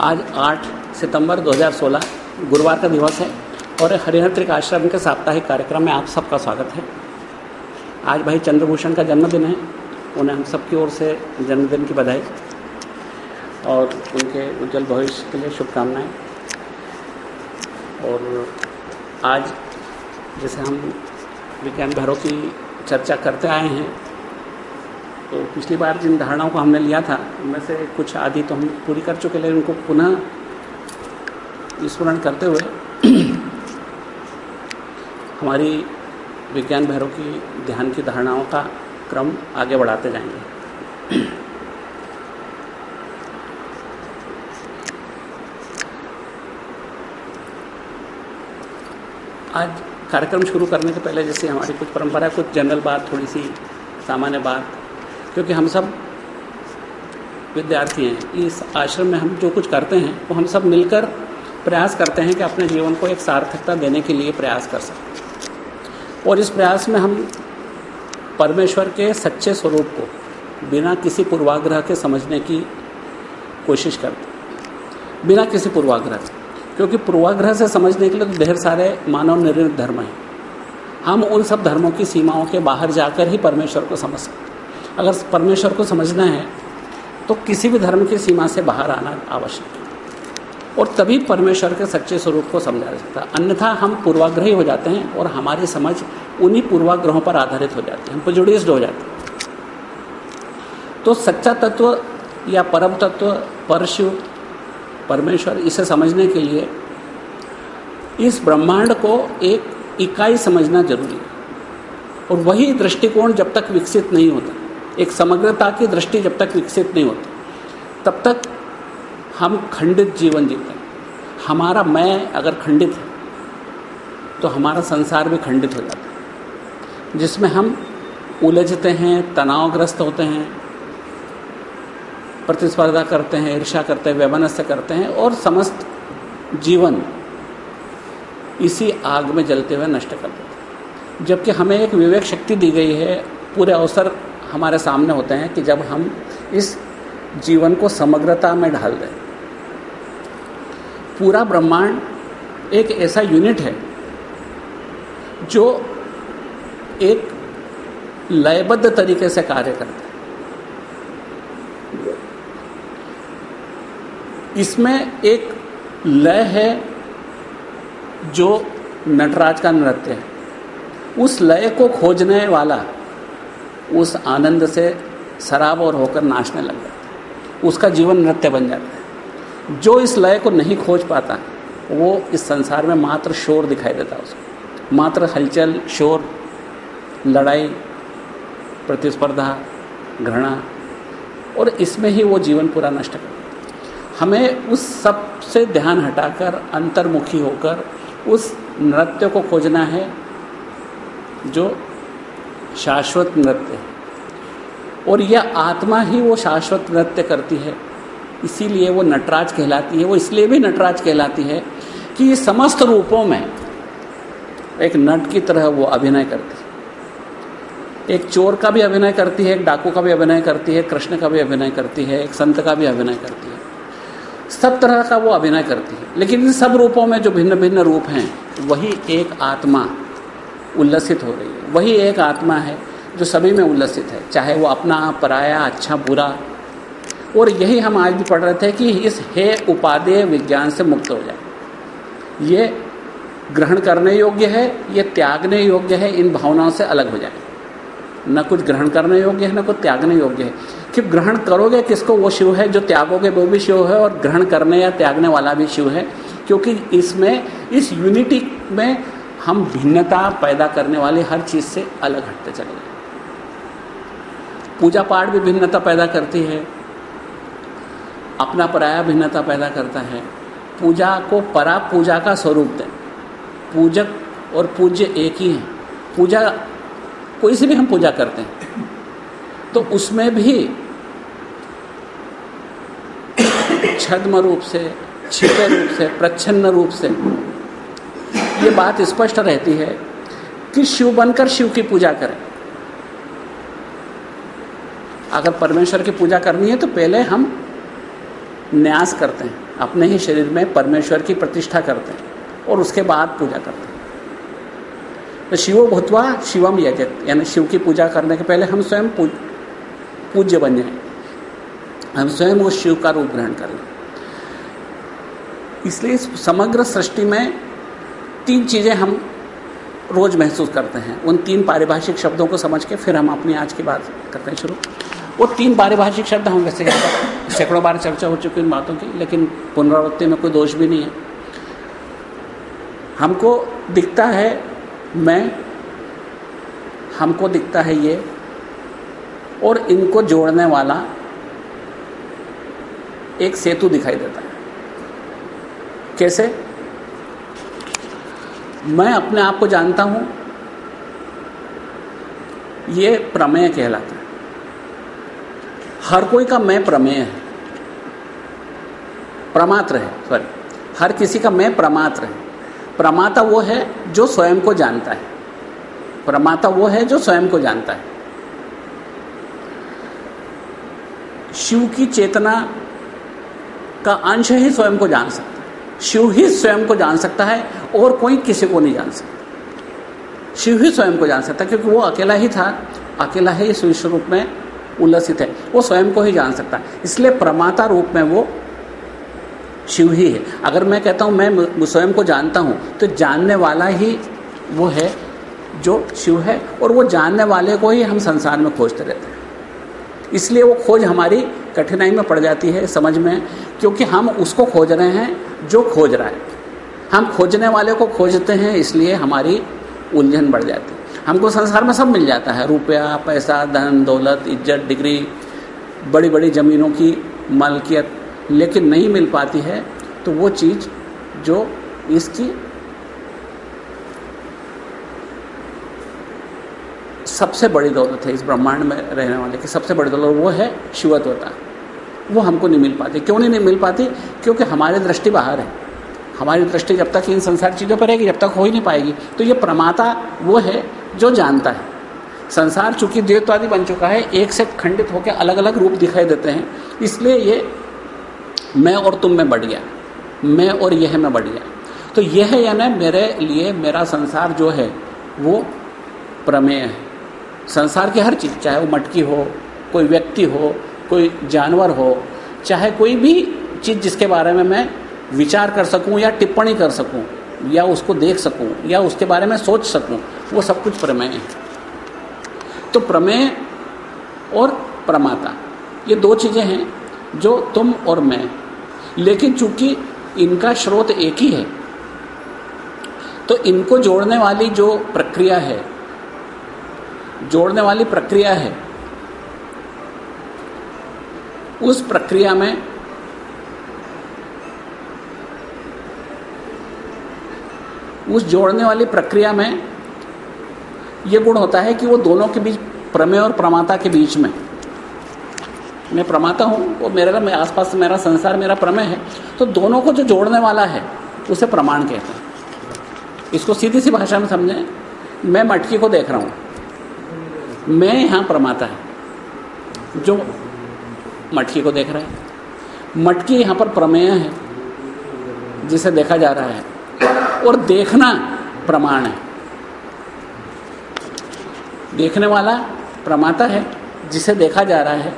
आज 8 सितंबर 2016 गुरुवार का दिवस है और हरिहर त्रिक आश्रम के साप्ताहिक कार्यक्रम में आप सबका स्वागत है। आज भाई चंद्रभूषण का जन्मदिन है, उन्हें हम सबकी ओर से जन्मदिन की बधाई और उनके उज्जवल भविष्य के लिए शुभकामनाएँ। और आज जैसे हम विज्ञान भैरव की चर्चा करते आए हैं तो पिछली बार जिन धारणाओं को हमने लिया था, उनमें से कुछ आदि तो हम पूरी कर चुके, लेकिन उनको पुनः स्मरण करते हुए हमारी विज्ञान भैरव की ध्यान की धारणाओं का क्रम आगे बढ़ाते जाएँगे। आज कार्यक्रम शुरू करने से पहले जैसे हमारी कुछ परंपरा, कुछ जनरल बात, थोड़ी सी सामान्य बात क्योंकि हम सब विद्यार्थी हैं। इस आश्रम में हम जो कुछ करते हैं, वो हम सब मिलकर प्रयास करते हैं कि अपने जीवन को एक सार्थकता देने के लिए प्रयास कर सकें। और इस प्रयास में हम परमेश्वर के सच्चे स्वरूप को बिना किसी पूर्वाग्रह के समझने की कोशिश करते बिना किसी पूर्वाग्रह के क्योंकि पूर्वाग्रह से समझने के लिए तो ढेर सारे मानव निर्मित धर्म हैं। हम उन सब धर्मों की सीमाओं के बाहर जाकर ही परमेश्वर को समझ सकते अगर परमेश्वर को समझना है तो किसी भी धर्म की सीमा से बाहर आना आवश्यक है। और तभी परमेश्वर के सच्चे स्वरूप को समझा जा सकता अन्यथा हम पूर्वाग्रही हो जाते हैं और हमारी समझ उन्हीं पूर्वाग्रहों पर आधारित हो जाती है। हम प्रोजुडिस्ड हो जाते हैं। तो सच्चा तत्व या परम तत्व, परशु, परमेश्वर, इसे समझने के लिए इस ब्रह्मांड को एक इकाई समझना ज़रूरी है। और वही दृष्टिकोण जब तक विकसित नहीं होता एक समग्रता की दृष्टि जब तक विकसित नहीं होती, तब तक हम खंडित जीवन जीते हैं। हमारा मैं अगर खंडित है तो हमारा संसार भी खंडित हो जाता है। जिसमें हम उलझते हैं, तनावग्रस्त होते हैं, प्रतिस्पर्धा करते हैं ईर्षा करते हैं व्यवनस्य करते हैं, और समस्त जीवन इसी आग में जलते हुए नष्ट कर देते हैं। जबकि हमें एक विवेक शक्ति दी गई है, पूरे अवसर हमारे सामने होते हैं कि जब हम इस जीवन को समग्रता में ढाल दें। पूरा ब्रह्मांड एक ऐसा यूनिट है जो एक लयबद्ध तरीके से कार्य करता है। इसमें एक लय है जो नटराज का नृत्य है। उस लय को खोजने वाला उस आनंद से शराब और होकर नाचने लग जाता है। उसका जीवन नृत्य बन जाता है। जो इस लय को नहीं खोज पाता, वो इस संसार में मात्र शोर दिखाई देता है उसको। मात्र हलचल, शोर, लड़ाई, प्रतिस्पर्धा, घृणा, और इसमें ही वो जीवन पूरा नष्ट कर हमें उस सबसे ध्यान हटाकर, अंतर्मुखी होकर, उस नृत्य को खोजना है, जो शाश्वत नृत्य है। और यह आत्मा ही वो शाश्वत नृत्य करती है। इसीलिए वो नटराज कहलाती है। वो इसलिए भी नटराज कहलाती है कि समस्त रूपों में एक नट की तरह वो अभिनय करती है। एक चोर का भी अभिनय करती है, एक डाकू का भी अभिनय करती है, कृष्ण का भी अभिनय करती है, एक संत का भी अभिनय करती है। सब तरह का वो अभिनय करती है। लेकिन इन सब रूपों में जो भिन्न भिन्न रूप हैं, वही एक आत्मा उल्लसित हो रही है। वही एक आत्मा है जो सभी में उल्लसित है, चाहे वो अपना पराया अच्छा बुरा। और यही हम आज भी पढ़ रहे थे कि इस हे उपादेय विज्ञान से मुक्त हो जाए। ये ग्रहण करने योग्य है, ये त्यागने योग्य है, इन भावनाओं से अलग हो जाए। न कुछ ग्रहण करने योग्य है, न कुछ त्यागने योग्य है। कि ग्रहण करोगे किसको? वो शिव है, जो त्यागोगे वो भी शिव है, और ग्रहण करने या त्यागने वाला भी शिव है। क्योंकि इसमें, इस यूनिटी में हम भिन्नता पैदा करने वाले हर चीज़ से अलग हटते चले गए पूजा पाठ भी भिन्नता पैदा करती है, अपना पराया भिन्नता पैदा करता है। पूजा को परा पूजा का स्वरूप दें। पूजक और पूज्य एक ही हैं। पूजा, कोई से भी हम पूजा करते हैं तो उसमें भी छद्म रूप से छिपे रूप से, प्रच्छन्न रूप से ये बात स्पष्ट रहती है कि शिव बनकर शिव की पूजा करें। अगर परमेश्वर की पूजा करनी है तो पहले हम न्यास करते हैं, अपने ही शरीर में परमेश्वर की प्रतिष्ठा करते हैं और उसके बाद पूजा करते हैं। तो शिवो भूतवा शिवम यजत, यानी शिव की पूजा करने के पहले हम स्वयं पूज्य बन जाए। हम स्वयं उस शिव का रूप ग्रहण कर। इसलिए समग्र सृष्टि में तीन चीज़ें हम रोज महसूस करते हैं। उन तीन पारिभाषिक शब्दों को समझ के फिर हम अपनी आज की बात करते हैं शुरू। वो तीन पारिभाषिक शब्द हम वैसे सैकड़ों बार चर्चा हो चुकी उन बातों की, लेकिन पुनरावृत्ति में कोई दोष भी नहीं है। हमको दिखता है मैं, हमको दिखता है ये, और इनको जोड़ने वाला एक सेतु दिखाई देता है। कैसे? मैं अपने आप को जानता हूँ। ये प्रमेय कहलाता है। हर कोई का मैं प्रमेय है। प्रमात्र है सॉरी हर किसी का मैं प्रमात्र है। प्रमाता वो है जो स्वयं को जानता है। प्रमाता वो है जो स्वयं को जानता है। शिव की चेतना का अंश ही स्वयं को जान सकता शिव ही स्वयं को जान सकता है और कोई किसी को नहीं जान सकता। शिव ही स्वयं को जान सकता है, क्योंकि वो अकेला ही था। अकेला ही इस विश्व रूप में उल्लसित है। वो स्वयं को ही जान सकता है। इसलिए प्रमाता रूप में वो शिव ही है। अगर मैं कहता हूँ मैं, स्वयं को जानता हूँ तो जानने वाला ही वो है जो शिव है, और वो जानने वाले को ही हम संसार में खोजते रहते हैं। इसलिए वो खोज हमारी कठिनाई में पड़ जाती है समझ में, क्योंकि हम उसको खोज रहे हैं जो खोज रहा है। हम खोजने वाले को खोजते हैं, इसलिए हमारी उलझन बढ़ जाती है। हमको संसार में सब मिल जाता है, रुपया, पैसा, धन, दौलत, इज़्ज़त, डिग्री बड़ी बड़ी ज़मीनों की मालकियत, लेकिन नहीं मिल पाती है तो वो चीज़ जो इसकी सबसे बड़ी दौलत है इस ब्रह्मांड में रहने वाले की सबसे बड़ी दौलत वो है शिवत्वता वो हमको नहीं मिल पाती। क्यों नहीं, मिल पाती? क्योंकि हमारी दृष्टि बाहर है। हमारी दृष्टि जब तक इन संसार चीज़ों पर रहेगी जब तक हो ही नहीं पाएगी। तो ये प्रमाता वो है जो जानता है। संसार चूँकि द्वैतवादी बन चुका है एक से खंडित होकर अलग अलग रूप दिखाई देते हैं। इसलिए ये मैं और तुम में बढ़ गया मैं और यह में बढ़ गया तो यह यानी मेरे लिए मेरा संसार जो है वो प्रमेय है। संसार की हर चीज़, चाहे वो मटकी हो, कोई व्यक्ति हो, कोई जानवर हो, चाहे कोई भी चीज़ जिसके बारे में मैं विचार कर सकूँ या टिप्पणी कर सकूँ, या उसको देख सकूँ, या उसके बारे में सोच सकूँ, वो सब कुछ प्रमेय है। तो प्रमेय और प्रमाता, ये दो चीज़ें हैं जो तुम और मैं। लेकिन चूँकि इनका स्रोत एक ही है तो इनको जोड़ने वाली जो प्रक्रिया है जोड़ने वाली प्रक्रिया है। उस प्रक्रिया में उस जोड़ने वाली प्रक्रिया में यह गुण होता है कि वो दोनों के बीच प्रमेय और प्रमाता के बीच में। मैं प्रमाता हूँ, वो मेरा मैं आसपास मेरा संसार, मेरा प्रमेय है तो दोनों को जो जोड़ने वाला है, उसे प्रमाण कहते हैं। इसको सीधी सी भाषा में समझें, मैं मटकी को देख रहा हूँ। मैं यहाँ प्रमाता है, जो मटकी को देख रहा है। मटकी यहाँ पर प्रमेय है, जिसे देखा जा रहा है, और देखना प्रमाण है। देखने वाला प्रमाता है, जिसे देखा जा रहा है,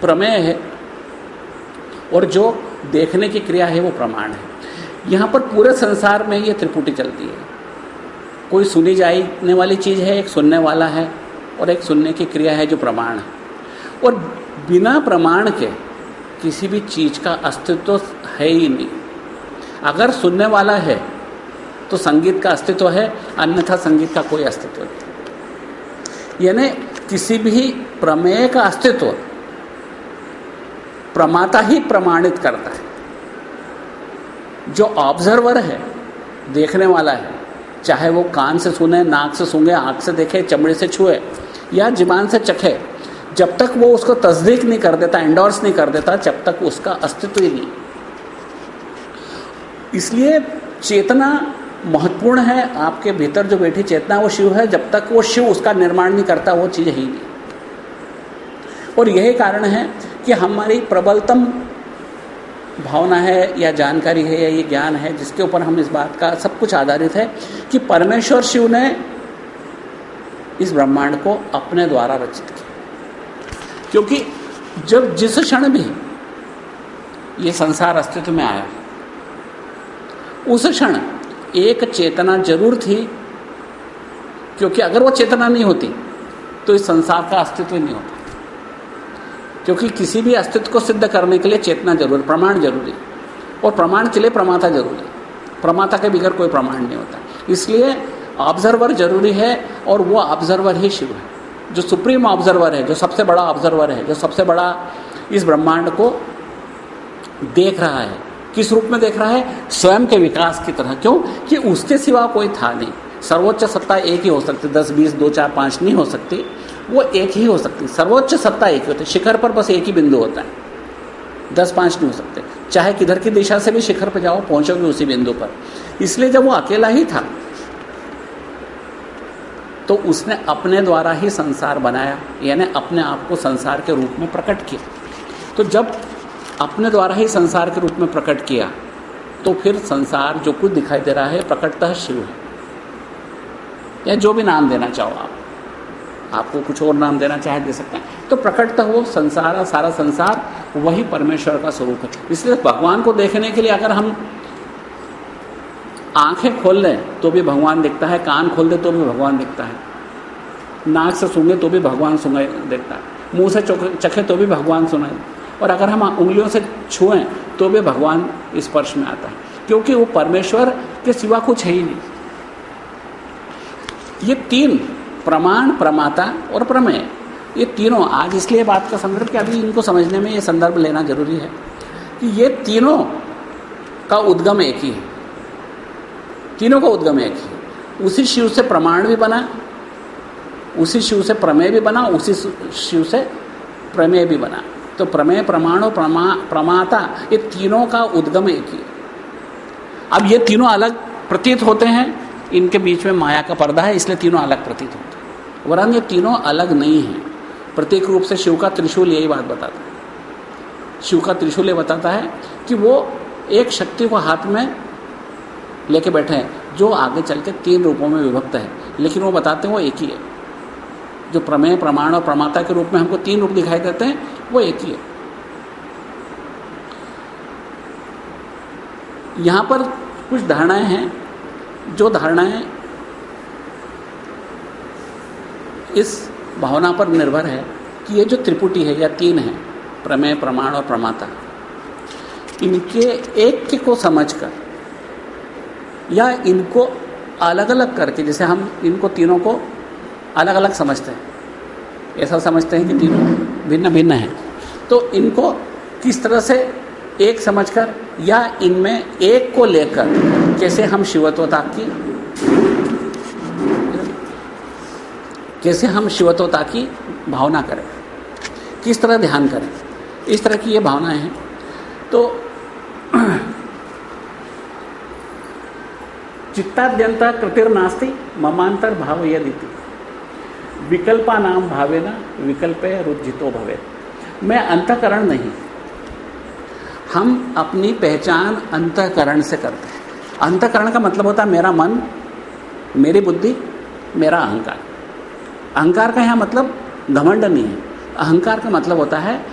प्रमेय है, और जो देखने की क्रिया है, वो प्रमाण है। यहाँ पर पूरे संसार में ये त्रिपुटी चलती है। कोई सुनी जाने वाली चीज़ है, एक सुनने वाला है, और एक सुनने की क्रिया है जो प्रमाण है। और बिना प्रमाण के किसी भी चीज़ का अस्तित्व है ही नहीं। अगर सुनने वाला है तो संगीत का अस्तित्व है, अन्यथा संगीत का कोई अस्तित्व नहीं। यानी किसी भी प्रमेय का अस्तित्व प्रमाता ही प्रमाणित करता है। जो ऑब्जर्वर है, देखने वाला है चाहे वो कान से सुने, नाक से सूंघे, आँख से देखे, चमड़े से छुए या जिमान से चखे, जब तक वो उसको तस्दीक नहीं कर देता एंडोर्स नहीं कर देता, जब तक उसका अस्तित्व ही नहीं। इसलिए चेतना महत्वपूर्ण है, आपके भीतर जो बैठी चेतना वो शिव है, जब तक वो शिव उसका निर्माण नहीं करता, वो चीज़ ही नहीं। और यही कारण है कि हमारी प्रबलतम भावना है या जानकारी है या ये ज्ञान है, जिसके ऊपर हम इस बात का सब कुछ आधारित है कि परमेश्वर शिव ने इस ब्रह्मांड को अपने द्वारा रचित किया। क्योंकि जब जिस क्षण भी ये संसार अस्तित्व में आया, उस क्षण एक चेतना ज़रूर थी, क्योंकि अगर वो चेतना नहीं होती तो इस संसार का अस्तित्व नहीं होता। क्योंकि किसी भी अस्तित्व को सिद्ध करने के लिए चेतना ज़रूरी, प्रमाण ज़रूरी। और प्रमाण के लिए प्रमाता ज़रूरी। प्रमाता के बगैर कोई प्रमाण नहीं होता। इसलिए ऑब्जर्वर ज़रूरी है और वो ऑब्जर्वर ही शिव है। जो सुप्रीम ऑब्जर्वर है, जो सबसे बड़ा ऑब्जर्वर है, जो सबसे बड़ा इस ब्रह्मांड को देख रहा है। किस रूप में देख रहा है? स्वयं के विकास की तरह। क्यों? कि उसके सिवा कोई था नहीं। सर्वोच्च सत्ता एक ही हो सकती, दस, बीस, दो, चार, पाँच नहीं हो सकती। वो एक ही हो सकती, सर्वोच्च सत्ता एक ही होती है शिखर पर बस एक ही बिंदु होता है। दस पाँच नहीं हो सकते। चाहे किधर की दिशा से भी शिखर पर जाओ, पहुंचोगे उसी बिंदु पर। इसलिए जब वो अकेला ही था तो उसने अपने द्वारा ही संसार बनाया, यानी अपने आप को संसार के रूप में प्रकट किया। तो जब अपने द्वारा ही संसार के रूप में प्रकट किया तो फिर संसार जो कुछ दिखाई दे रहा है, प्रकटतः शिव है। या जो भी नाम देना चाहो आप। आपको कुछ और नाम देना चाहे दे सकते हैं। तो प्रकटतः वो संसार सारा संसार, वही परमेश्वर का स्वरूप है। इसलिए भगवान को देखने के लिए अगर हम आँखें खोल लें तो भी भगवान दिखता है, कान खोल दे तो भी भगवान दिखता है। नाक से सूंघे तो भी भगवान सुनाई देखता है। मुँह से चखे तो भी भगवान सुनाए और अगर हम उंगलियों से छुएँ तो भी भगवान स्पर्श में आता है। क्योंकि वो परमेश्वर के सिवा कुछ है ही नहीं। ये तीन प्रमाण, प्रमाता और प्रमेय। ये तीनों, आज इसलिए बात का संदर्भ कि अभी इनको समझने में ये संदर्भ लेना ज़रूरी है कि ये तीनों का उद्गम एक ही है। तीनों का उद्गम एक ही उसी शिव से प्रमाण भी बना, उसी शिव से प्रमेय भी बना, उसी शिव से प्रमेय भी बना। तो प्रमेय, प्रमाण और प्रमा, प्रमाता, ये तीनों का उद्गम एक ही। अब ये तीनों अलग प्रतीत होते हैं, इनके बीच में माया का पर्दा है, इसलिए तीनों अलग प्रतीत होते हैं। वरन ये तीनों अलग नहीं हैं। प्रत्येक रूप से शिव का त्रिशूल यही बात बताता है। शिव का त्रिशूल ये बताता है कि वो एक शक्ति को हाथ में लेके बैठे हैं, जो आगे चल के तीन रूपों में विभक्त है। लेकिन वो बताते हैं वो एक ही है। जो प्रमेय, प्रमाण और प्रमाता के रूप में हमको तीन रूप दिखाई देते हैं, वो एक ही है। यहाँ पर कुछ धारणाएँ हैं। जो धारणाएँ इस भावना पर निर्भर है कि ये जो त्रिपुटी है, या तीन है, प्रमेय, प्रमाण और प्रमाता। इनके एक के को समझकर, या इनको अलग अलग करके, जैसे हम इनको तीनों को अलग अलग समझते हैं। ऐसा समझते हैं कि तीनों भिन्न भिन्न हैं। तो इनको किस तरह से एक समझकर, या इनमें एक को लेकर कैसे हम शिवत्वता की कैसे हम शिवत्वता की भावना करें, किस तरह ध्यान करें, इस तरह की ये भावनाएँ हैं। तो चित्ताद्यंता कृतिर्नास्ति ममांतर भाव यदिति। विकल्पा नाम भावे न विकल्प रुजितो भवे मैं अंतकरण नहीं, हम अपनी पहचान अंतकरण से करते हैं। अंतकरण का मतलब होता है मेरा मन, मेरी बुद्धि, मेरा अहंकार। अहंकार का यहाँ मतलब घमंड नहीं है। अहंकार का मतलब होता है,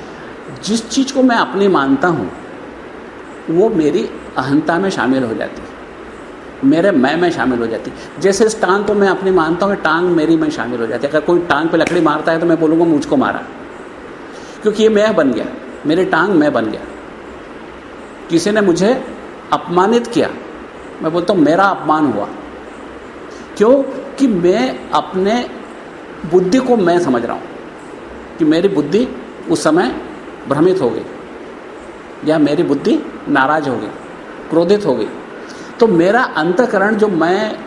जिस चीज़ को मैं अपनी मानता हूँ, वो मेरी अहंता में शामिल हो जाती है। मेरे मैं में शामिल हो जाती जैसे इस टांग को मैं अपनी मानता हूँ, टांग मेरी में शामिल हो जाती है। अगर कोई टांग पे लकड़ी मारता है तो मैं बोलूँगा, मुझको मारा। क्योंकि ये मैं बन गया। मेरी टांग मैं बन गया। किसी ने मुझे अपमानित किया। मैं बोलता हूँ, मेरा अपमान हुआ। क्यों? कि मैं अपने बुद्धि को मैं समझ रहा हूँ कि मेरी बुद्धि उस समय भ्रमित हो गई, या मेरी बुद्धि नाराज़ हो गई, क्रोधित हो गई। तो मेरा अंतकरण जो मैं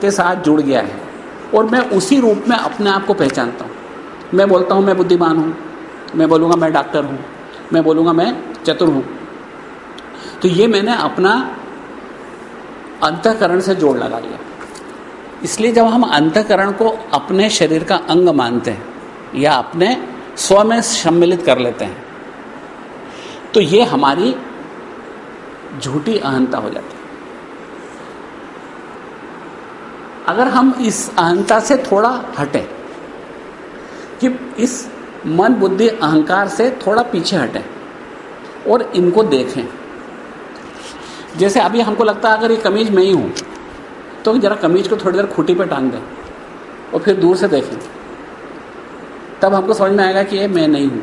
के साथ जुड़ गया है, और मैं उसी रूप में अपने आप को पहचानता हूँ। मैं बोलता हूँ, मैं बुद्धिमान हूँ। मैं बोलूँगा, मैं डॉक्टर हूँ। मैं बोलूँगा, मैं चतुर हूँ। तो ये मैंने अपना अंतकरण से जोड़ लगा लिया। इसलिए जब हम अंतकरण को अपने शरीर का अंग मानते हैं या अपने स्व में सम्मिलित कर लेते हैं तो ये हमारी झूठी अहंता हो जाती है। अगर हम इस अहंता से थोड़ा हटें कि इस मन बुद्धि अहंकार से थोड़ा पीछे हटें और इनको देखें। जैसे अभी हमको लगता है, अगर ये कमीज मैं ही हूँ तो जरा कमीज को थोड़ी देर खूटी पे टांग दें और फिर दूर से देखें। तब हमको समझ में आएगा कि ये मैं नहीं हूँ।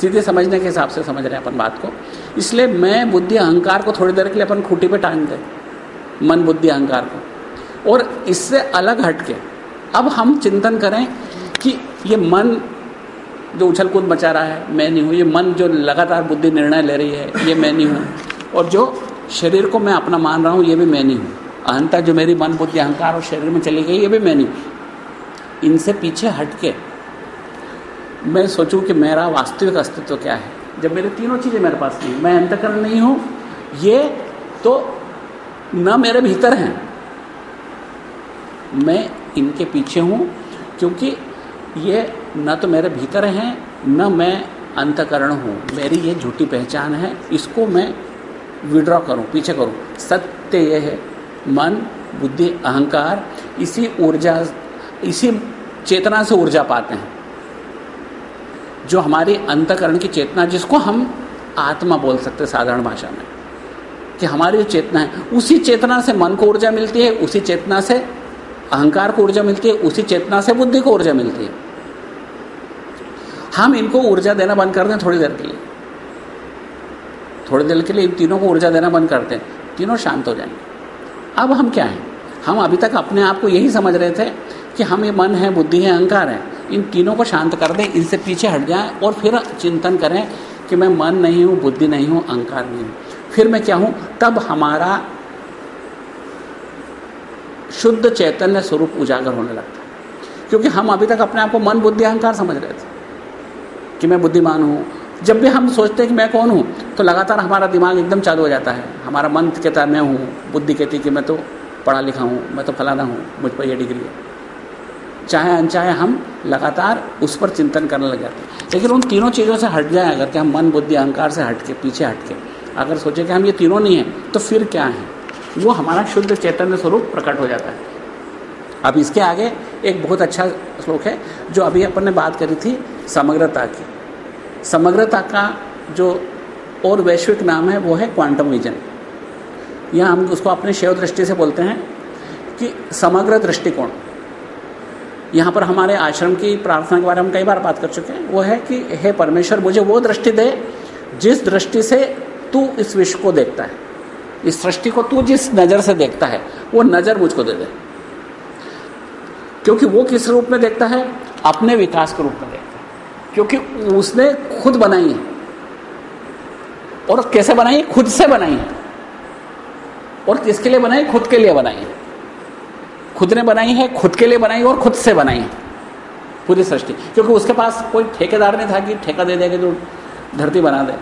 सीधे समझने के हिसाब से समझ रहे हैं अपन बात को। इसलिए मैं बुद्धि अहंकार को थोड़ी देर के लिए अपन खूटी पे टांग दें, मन बुद्धि अहंकार को। और इससे अलग हट के अब हम चिंतन करें कि ये मन जो उछल कूद मचा रहा है, मैं नहीं हूँ। ये मन जो लगातार बुद्धि निर्णय ले रही है, ये मैं नहीं हूँ। और जो शरीर को मैं अपना मान रहा हूँ, ये भी मैं नहीं हूँ। अहंता जो मेरी मन बुद्धि अहंकार और शरीर में चली गई, ये भी मैं नहीं। इनसे पीछे हट के मैं सोचूं कि मेरा वास्तविक अस्तित्व क्या है। जब मेरे तीनों चीज़ें मेरे पास नहीं मैं अंतकरण नहीं हूँ, ये तो न मेरे भीतर हैं। मैं इनके पीछे हूँ, क्योंकि ये न तो मेरे भीतर हैं, न मैं अंतकरण हूँ। मेरी ये झूठी पहचान है, इसको मैं विड्रॉ करूँ, पीछे करूँ। सत्य ये है मन, बुद्धि, अहंकार, इसी ऊर्जा, इसी चेतना से ऊर्जा पाते हैं। जो हमारी अंतकरण की चेतना, जिसको हम आत्मा बोल सकते साधारण भाषा में, कि हमारी जो चेतना है, उसी चेतना से मन को ऊर्जा मिलती है, उसी चेतना से अहंकार को ऊर्जा मिलती है, उसी चेतना से बुद्धि को ऊर्जा मिलती है। हम इनको ऊर्जा देना बंद कर दें थोड़ी देर के लिए। थोड़ी देर के लिए इन तीनों को ऊर्जा देना बंद करते हैं तीनों शांत हो जाएँगे। अब हम क्या हैं? हम अभी तक अपने आप को यही समझ रहे थे कि हम ये मन है, बुद्धि है, अहंकार है। इन तीनों को शांत कर दें, इनसे पीछे हट जाएँ और फिर चिंतन करें कि मैं मन नहीं हूँ, बुद्धि नहीं हूँ, अहंकार नहीं हूँ। फिर मैं क्या हूँ? तब हमारा शुद्ध चैतन्य स्वरूप उजागर होने लगता है। क्योंकि हम अभी तक अपने आप को मन, बुद्धि, अहंकार समझ रहे थे कि मैं बुद्धिमान हूँ जब भी हम सोचते हैं कि मैं कौन हूँ तो लगातार हमारा दिमाग एकदम चालू हो जाता है। हमारा मन कहता है मैं हूँ, बुद्धि कहती है कि मैं तो पढ़ा लिखा हूँ, मैं तो फलाना हूँ, मुझ पर यह डिग्री है। चाहे अनचाहे हम लगातार उस पर चिंतन करने लग जाते हैं। लेकिन उन तीनों चीज़ों से हट जाए, अगर कि हम मन, बुद्धि, अहंकार से हट के, पीछे हट के, अगर सोचे कि हम ये तीनों नहीं हैं तो फिर क्या है? वो हमारा शुद्ध चैतन्य स्वरूप प्रकट हो जाता है। अब इसके आगे एक बहुत अच्छा श्लोक है, जो अभी अपन ने बात करी थी समग्रता की। समग्रता का जो और वैश्विक नाम है, वो है क्वांटम विजन या हम उसको अपने शैव दृष्टि से बोलते हैं कि समग्र दृष्टिकोण. यहाँ पर हमारे आश्रम की प्रार्थना के बारे में कई बार बात कर चुके हैं। वो है कि, हे परमेश्वर, मुझे वो दृष्टि दे, जिस दृष्टि से तू इस विश्व को देखता है। इस सृष्टि को तू जिस नज़र से देखता है, वो नज़र मुझको दे दे। क्योंकि वो किस रूप में देखता है? अपने विकास के रूप में देखता है। क्योंकि उसने खुद बनाई है। और कैसे बनाई? खुद से बनाई है। और किसके लिए बनाई? खुद के लिए बनाई है। खुद ने बनाई है, खुद के लिए बनाई और खुद से बनाई है। पूरी सृष्टि। क्योंकि उसके पास कोई ठेकेदार नहीं था कि ठेका दे देगा जो धरती बना दे,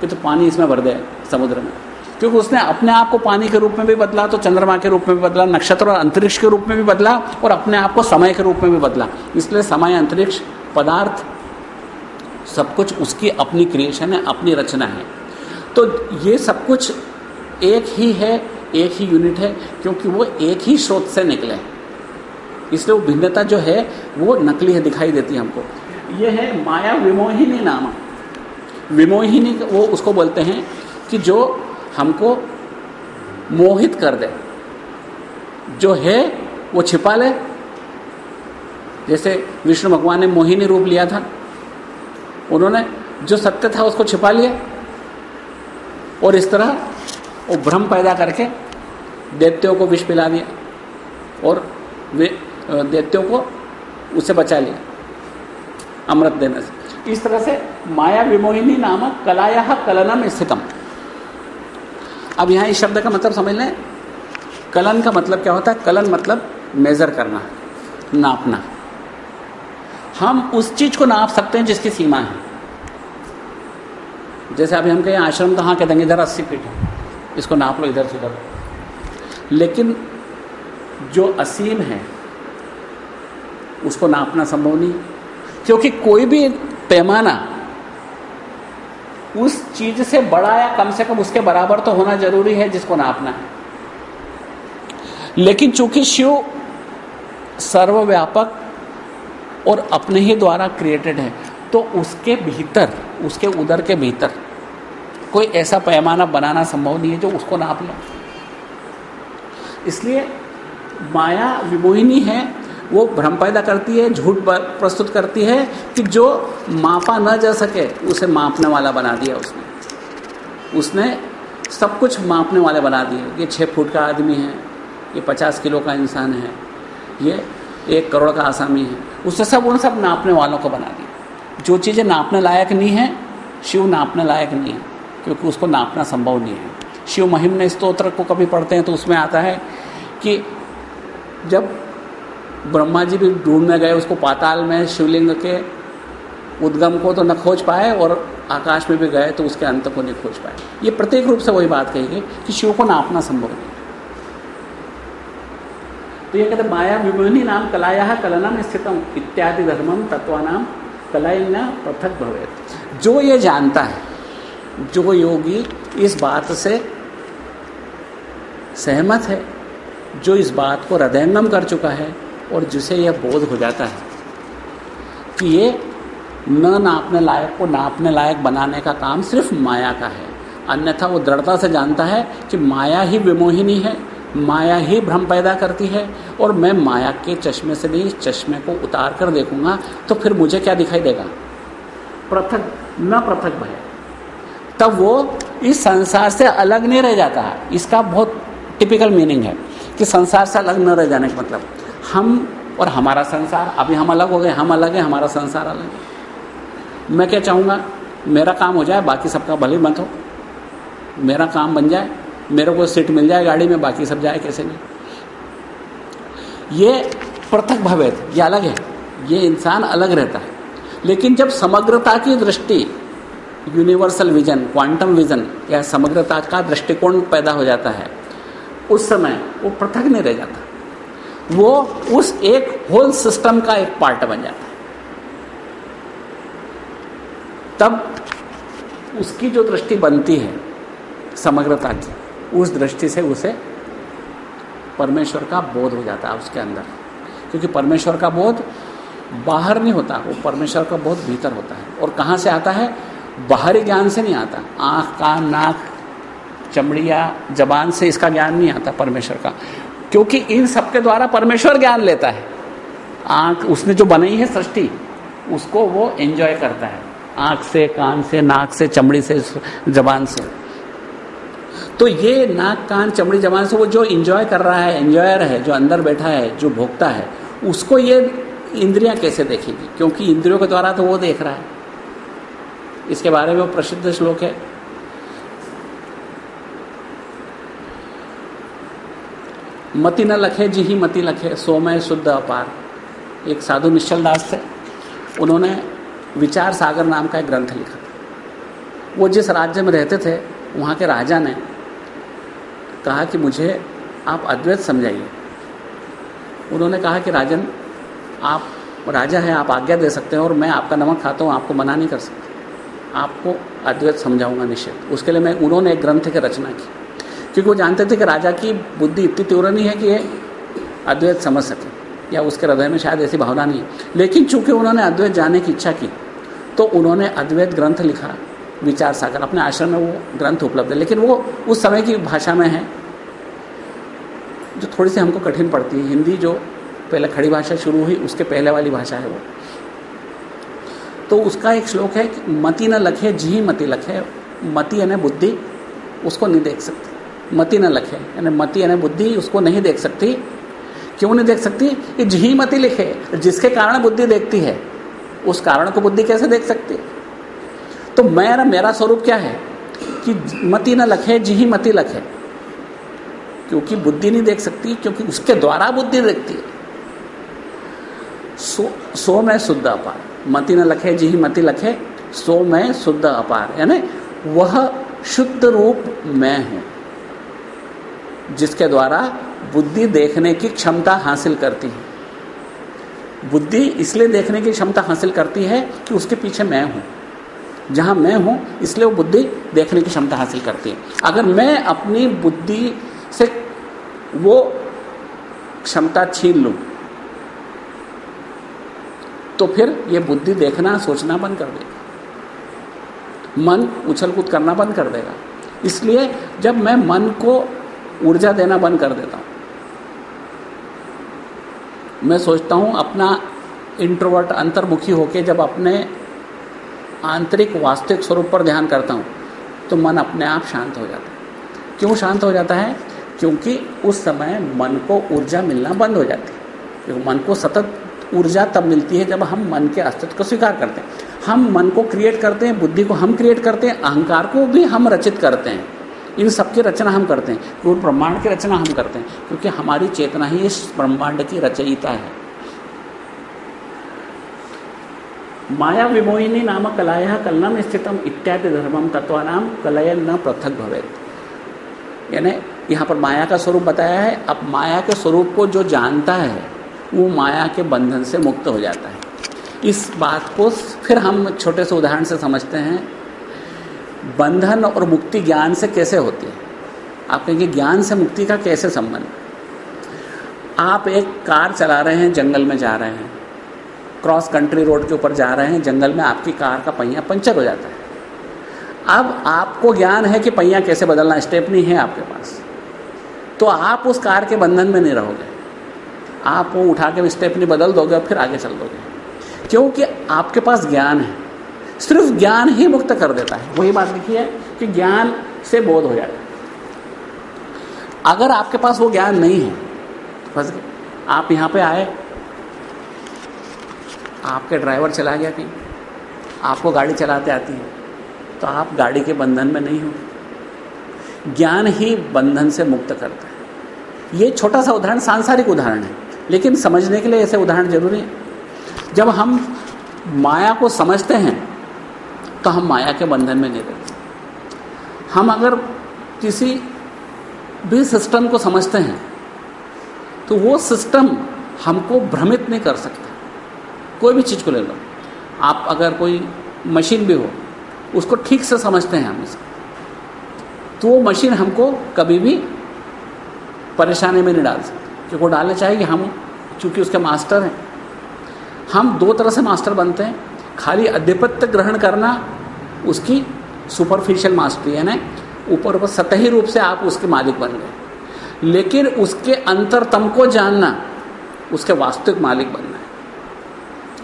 कि तो पानी इसमें भर दे समुद्र में। क्योंकि उसने अपने आप को पानी के रूप में भी बदला तो चंद्रमा के रूप में भी बदला, नक्षत्र और अंतरिक्ष के रूप में भी बदला, और अपने आप को समय के रूप में भी बदला। इसलिए समय, अंतरिक्ष, पदार्थ सब कुछ उसकी अपनी क्रिएशन है, अपनी रचना है। तो ये सब कुछ एक ही है, एक ही यूनिट है, क्योंकि वो एक ही स्रोत से निकले इसलिए वो भिन्नता जो है, वो नकली है, दिखाई देती है हमको। ये है माया विमोहिनी नाम। विमोहिनी वो उसको बोलते हैं कि जो हमको मोहित कर दे। जो है, वो छिपा ले। जैसे विष्णु भगवान ने मोहिनी रूप लिया था। उन्होंने जो सत्य था उसको छिपा लिया और इस तरह वो भ्रम पैदा करके दैत्यों को विष पिला दिया और वे दैत्यों को उसे बचा लिया। अमृत देने से। इस तरह से माया विमोहिनी नामक कलाया कलनम स्थितम। अब यहाँ इस शब्द का मतलब समझ लें। कलन का मतलब क्या होता है? कलन मतलब मेज़र करना, नापना। हम उस चीज़ को नाप सकते हैं जिसकी सीमा है। जैसे अभी हम कहें, आश्रम तो हाँ? कह देंगे इधर अस्सी फीट है। इसको नाप लो इधर से उधर लेकिन जो असीम है, उसको नापना संभव नहीं। क्योंकि कोई भी पैमाना उस चीज़ से बड़ा या कम से कम उसके बराबर तो होना ज़रूरी है जिसको नापना है। लेकिन चूँकि शिव सर्वव्यापक और अपने ही द्वारा क्रिएटेड है। तो उसके भीतर, उसके उदर के भीतर, कोई ऐसा पैमाना बनाना संभव नहीं है जो उसको नाप ले। इसलिए माया विमोहिनी है, वो भ्रम पैदा करती है, झूठ प्रस्तुत करती है कि जो मापा न जा सके, उसे मापने वाला बना दिया उसने। उसने सब कुछ मापने वाले बना दिए। ये छः फुट का आदमी है, ये पचास किलो का इंसान है, ये एक करोड़ का आसामी है। उससे सब उन सब नापने वालों को बना दिया। जो चीज़ें नापने लायक नहीं है, शिव नापने लायक नहीं है, क्योंकि उसको नापना संभव नहीं है। शिव महिम ने स्त्रोत्र को कभी पढ़ते हैं तो उसमें आता है कि जब ब्रह्मा जी भी ढूँढने गए, उसको पाताल में शिवलिंग के उद्गम को तो न खोज पाए और आकाश में भी गए तो उसके अंत को नहीं खोज पाए। ये प्रत्येक रूप से वही बात कही गई कि शिव को नापना संभव नहीं। तो ये कहते माया विमोहिनी नाम कलाया कलनम स्थितम इत्यादि धर्मम तत्वानाम कलाइना पृथक भवे जो ये जानता है, जो योगी इस बात से सहमत है, जो इस बात को हृदयंगम कर चुका है और जिसे यह बोध हो जाता है कि ये न नापने लायक को नापने लायक बनाने का काम सिर्फ़ माया का है। अन्यथा वो दृढ़ता से जानता है कि माया ही विमोहिनी है माया ही भ्रम पैदा करती है और मैं माया के चश्मे से भी इस चश्मे को उतार कर देखूँगा तो फिर मुझे क्या दिखाई देगा? पृथक, न पृथक भय। तब वो इस संसार से अलग नहीं रह जाता। इसका बहुत टिपिकल मीनिंग है कि संसार से अलग न रह जाने का मतलब। हम और हमारा संसार, अभी हम अलग हो गए, हम अलग हैं, हमारा संसार अलग है। मैं क्या चाहूँगा? मेरा काम हो जाए, बाकी सबका भले मत हो। मेरा काम बन जाए मेरे को सीट मिल जाए, गाड़ी में, बाकी सब जाए, कैसे नहीं? ये पृथक भवेद, ये अलग है। ये इंसान अलग रहता है। लेकिन जब समग्रता की दृष्टि यूनिवर्सल विजन क्वांटम विजन या समग्रता का दृष्टिकोण पैदा हो जाता है, उस समय वो पृथक नहीं रह जाता। वो उस एक होल सिस्टम का एक पार्ट बन जाता है। तब उसकी जो दृष्टि बनती है, समग्रता की उस दृष्टि से उसे परमेश्वर का बोध हो जाता है उसके अंदर। क्योंकि परमेश्वर का बोध बाहर नहीं होता, वो परमेश्वर का बोध भीतर होता है। और कहाँ से आता है? बाहरी ज्ञान से नहीं आता। आँख, कान, नाक, चमड़िया, जबान से इसका ज्ञान नहीं आता परमेश्वर का। क्योंकि इन सबके द्वारा परमेश्वर ज्ञान लेता है। आँख, उसने जो बनाई है सृष्टि, उसको वो एंजॉय करता है। आँख से, कान से, नाक से, चमड़ी से, जबान से। तो ये नाक कान चमड़ी जबान से वो जो इंजॉय कर रहा है एंजॉयर है, जो अंदर बैठा है, जो भोगता है, उसको ये इंद्रियाँ कैसे देखेगी? क्योंकि इंद्रियों के द्वारा तो वो देख रहा है। इसके बारे में वो प्रसिद्ध श्लोक है। मति न लखे जी ही मति लखे, सोमय शुद्ध अपार। एक साधु निश्चल दास थे। उन्होंने विचार सागर नाम का एक ग्रंथ लिखा। वो जिस राज्य में रहते थे, वहाँ के राजा ने कहा कि मुझे आप अद्वैत समझाइए। उन्होंने कहा कि राजन, आप राजा हैं, आप आज्ञा दे सकते हैं और मैं आपका नमक खाता हूँ, आपको मना नहीं कर सकता। आपको अद्वैत समझाऊँगा निश्चित। उसके लिए मैं उन्होंने एक ग्रंथ की रचना की, क्योंकि वो जानते थे कि राजा की बुद्धि इतनी तीव्र नहीं है कि ये अद्वैत समझ सके, या उसके हृदय में शायद ऐसी भावना नहीं है। लेकिन चूँकि उन्होंने अद्वैत जाने की इच्छा की तो उन्होंने अद्वैत ग्रंथ लिखा, विचार सागर। अपने आश्रम में वो ग्रंथ उपलब्ध है, लेकिन वो उस समय की भाषा में है। जो थोड़ी सी हमको कठिन पड़ती है। हिंदी जो पहले खड़ी भाषा शुरू हुई, उसके पहले वाली भाषा है वो। तो उसका एक श्लोक है कि मति न लखे जी मति लखे। मति यानी बुद्धि, उसको नहीं देख सकती। मति न लखे, यानी मति यानी बुद्धि, उसको नहीं देख सकती। क्यों नहीं देख सकती? कि जी मति लिखे, जिसके कारण बुद्धि देखती है, उस कारण को बुद्धि कैसे देख सकती तो मेरा मेरा स्वरूप क्या है? कि मति न लखे जी मति लखे। क्योंकि बुद्धि नहीं देख सकती, क्योंकि उसके द्वारा बुद्धि देखती है। सो सो में शुद्ध अपार। मति न लखे, जी ही मति लखे, सो में शुद्ध अपार। यानी वह शुद्ध रूप मैं हूँ, जिसके द्वारा बुद्धि देखने की क्षमता हासिल करती है। बुद्धि इसलिए देखने की क्षमता हासिल करती है कि उसके पीछे मैं हूँ। जहाँ मैं हूँ, इसलिए वो बुद्धि देखने की क्षमता हासिल करती है। अगर मैं अपनी बुद्धि से वो क्षमता छीन लूँ। तो फिर ये बुद्धि देखना, सोचना बंद कर देगा। मन उछल कूद करना बंद कर देगा। इसलिए जब मैं मन को ऊर्जा देना बंद कर देता हूँ, मैं सोचता हूँ अपना इंट्रोवर्ट अंतर्मुखी होकर जब अपने आंतरिक वास्तविक स्वरूप पर ध्यान करता हूँ तो मन अपने आप शांत हो जाता है। क्यों शांत हो जाता है? क्योंकि उस समय मन को ऊर्जा मिलना बंद हो जाती है। क्योंकि मन को सतत ऊर्जा तब मिलती है जब हम मन के अस्तित्व को स्वीकार करते हैं। हम मन को क्रिएट करते हैं, बुद्धि को हम क्रिएट करते हैं, अहंकार को भी हम रचित करते हैं। इन सब की रचना हम करते हैं पूर्ण ब्रह्मांड की रचना हम करते हैं, क्योंकि हमारी चेतना ही इस ब्रह्मांड की रचयिता है। माया विमोहिनी नाम कलाया कलनम स्थितम इत्यादि धर्मम तत्वानाम कलयन न पृथक भवेद यानी यहाँ पर माया का स्वरूप बताया है। अब माया के स्वरूप को जो जानता है, वो माया के बंधन से मुक्त हो जाता है। इस बात को फिर हम छोटे से उदाहरण से समझते हैं। बंधन और मुक्ति ज्ञान से कैसे होती है? आप कहेंगे, ज्ञान से मुक्ति का कैसे संबंध? आप एक कार चला रहे हैं, जंगल में जा रहे हैं। क्रॉस कंट्री रोड के ऊपर जा रहे हैं, जंगल में आपकी कार का पहिया पंचर हो जाता है। अब आपको ज्ञान है कि पहिया कैसे बदलना स्टेप नहीं है आपके पास। तो आप उस कार के बंधन में नहीं रहोगे। आप वो उठा के स्टेप नहीं बदल दोगे और फिर आगे चल दोगे। क्योंकि आपके पास ज्ञान है। सिर्फ़ ज्ञान ही मुक्त कर देता है। वही बात लिखी है कि ज्ञान से बोध हो जाता है। अगर आपके पास वो ज्ञान नहीं है फंस गए आप यहाँ पे आए, आपके ड्राइवर चला गया कहीं, आपको गाड़ी चलाते आती है तो आप गाड़ी के बंधन में नहीं हो। ज्ञान ही बंधन से मुक्त करता है। ये छोटा सा उदाहरण, सांसारिक उदाहरण है, लेकिन समझने के लिए ऐसे उदाहरण ज़रूरी है। जब हम माया को समझते हैं तो हम माया के बंधन में नहीं रहते। हम अगर किसी भी सिस्टम को समझते हैं तो वो सिस्टम हमको भ्रमित नहीं कर सकता, कोई भी चीज़ को ले लो। आप अगर कोई मशीन भी हो, उसको ठीक से समझते हैं हम इसको। तो वो मशीन हमको कभी भी परेशानी में नहीं डाल सकती। क्योंकि वो डालना चाहिए हम, चूँकि उसके मास्टर हैं। हम दो तरह से मास्टर बनते हैं। खाली अधिपत्य ग्रहण करना उसकी सुपरफिशियल मास्टरी है ना ऊपर ऊपर सतही रूप से आप उसके मालिक बन गए। लेकिन उसके अंतरतम को जानना, उसके वास्तविक मालिक बनना है।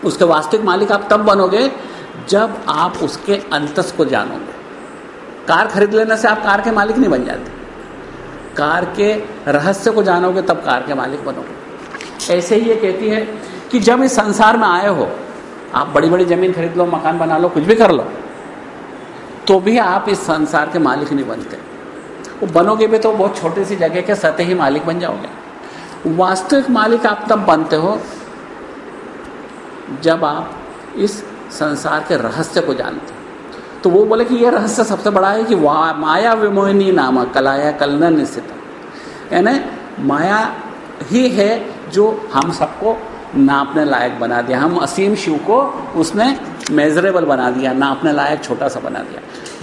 उसके वास्तविक मालिक आप तब बनोगे जब आप उसके अंतस को जानोगे। कार खरीद लेने से आप कार के मालिक नहीं बन जाते। कार के रहस्य को जानोगे, तब कार के मालिक बनोगे। ऐसे ही ये कहती है कि जब इस संसार में आए हो, आप बड़ी बड़ी ज़मीन खरीद लो, मकान बना लो, कुछ भी कर लो तो भी आप इस संसार के मालिक नहीं बनते। वो बनोगे भी तो बहुत छोटी सी जगह के सतह ही मालिक बन जाओगे। वास्तविक मालिक आप तब बनते हो, जब आप इस संसार के रहस्य को जानते तो वो बोले कि यह रहस्य सबसे बड़ा है कि वा माया विमोहिनी नाम कलाया कलनन स्थित यानी माया ही है जो हम सबको नापने लायक बना दिया। हम असीम शिव को उसने मेजरेबल बना दिया, नापने लायक छोटा सा बना दिया।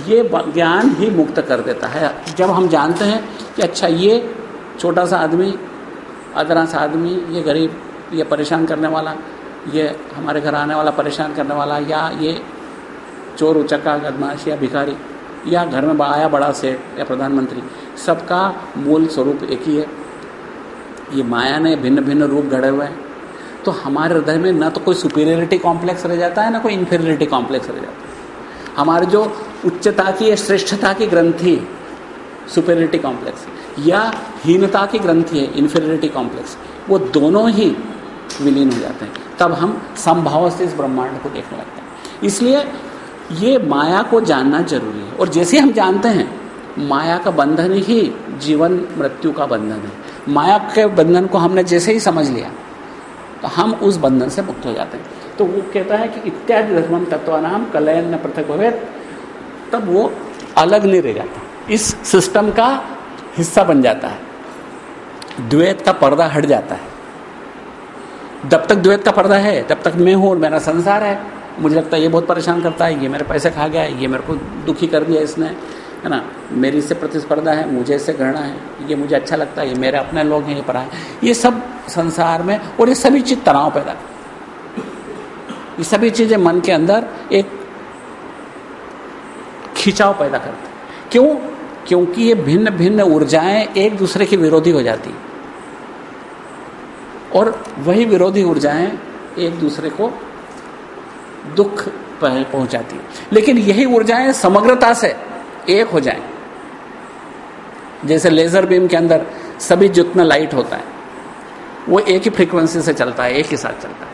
ये ज्ञान ही मुक्त कर देता है। जब हम जानते हैं कि अच्छा ये छोटा सा आदमी अदरा सा आदमी, ये गरीब, ये परेशान करने वाला, ये हमारे घर आने वाला परेशान करने वाला, या ये चोर उचक्का, बदमाश या भिखारी, या घर में आया बड़ा सेठ या प्रधानमंत्री, सबका मूल स्वरूप एक ही है। ये माया ने भिन्न भिन्न रूप गढ़े हुए हैं। तो हमारे हृदय में ना तो कोई सुपीरियरिटी कॉम्प्लेक्स रह जाता है, ना कोई इन्फीरियरिटी कॉम्प्लेक्स रह जाता है। हमारे जो उच्चता की या श्रेष्ठता की ग्रंथि सुपीरियरिटी कॉम्प्लेक्स या हीनता की ग्रंथि है इन्फीरियरिटी कॉम्प्लेक्स वो दोनों ही विलीन हो जाते हैं। तब हम संभाव से इस ब्रह्मांड को देखने लगते हैं। इसलिए ये माया को जानना ज़रूरी है। और जैसे हम जानते हैं, माया का बंधन ही जीवन मृत्यु का बंधन है। माया के बंधन को हमने जैसे ही समझ लिया तो हम उस बंधन से मुक्त हो जाते हैं। तो वो कहता है कि इत्यादि धर्मम तत्वानाम कलयन न पृथक भवे तब वो अलग नहीं रह जाता। इस सिस्टम का हिस्सा बन जाता है। द्वैत का पर्दा हट जाता है। जब तक द्वैत का पर्दा है, तब तक मैं हूँ और मेरा संसार है। मुझे लगता है ये बहुत परेशान करता है, ये मेरे पैसे खा गया है ये मेरे को दुखी कर दिया इसने, है ना? मेरी इससे प्रतिस्पर्धा है, मुझे इससे घृणा है, ये मुझे अच्छा लगता है, ये मेरे अपने लोग हैं, ये परा है ये सब संसार में, और ये सभी चीज़ तनाव पैदा ये सभी चीज़ें मन के अंदर एक खिंचाव पैदा करती क्यों? क्योंकि ये भिन्न भिन्न ऊर्जाएँ एक दूसरे की विरोधी हो जाती और वही विरोधी ऊर्जाएँ एक दूसरे को दुख पहुंचाती है। लेकिन यही ऊर्जाएँ समग्रता से एक हो जाएँ। जैसे लेजर बीम के अंदर सभी जितना लाइट होता है, वो एक ही फ्रीक्वेंसी से चलता है, एक ही साथ चलता है।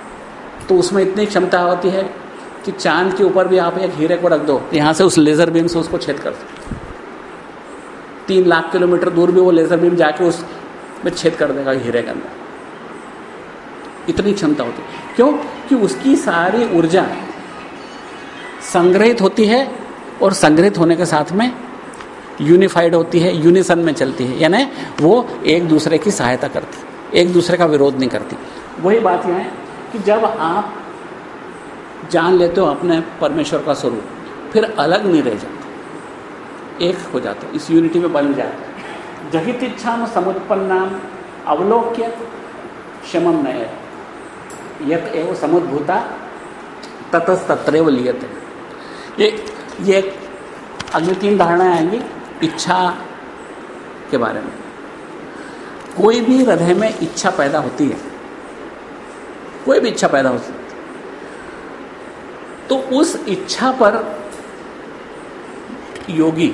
तो उसमें इतनी क्षमता होती है कि चाँद के ऊपर भी आप एक हीरे को रख दो, यहाँ से उस लेजर बीम से उसको छेद कर सकते तीन लाख किलोमीटर दूर भी वो लेजर बीम जाके उस में छेद कर देगा हीरे के अंदर। इतनी क्षमता होती है। क्यों? कि उसकी सारी ऊर्जा संग्रहित होती है और संग्रहित होने के साथ में यूनिफाइड होती है यूनिसन में चलती है। यानी वो एक दूसरे की सहायता करती, एक दूसरे का विरोध नहीं करती। वही बात यह है कि जब आप जान लेते हो अपने परमेश्वर का स्वरूप, फिर अलग नहीं रह जाते, एक हो जाते इस यूनिटी में बन जाते जहित इच्छा में समुत्पन्नाम अवलोक्य शमम नय। यत एव समुद्भूता ततस्तत्रैव लियते। ये ये अगली तीन धारणाएँ आएँगी इच्छा के बारे में। कोई भी हृदय में इच्छा पैदा होती है, कोई भी इच्छा पैदा हो सकती है तो उस इच्छा पर योगी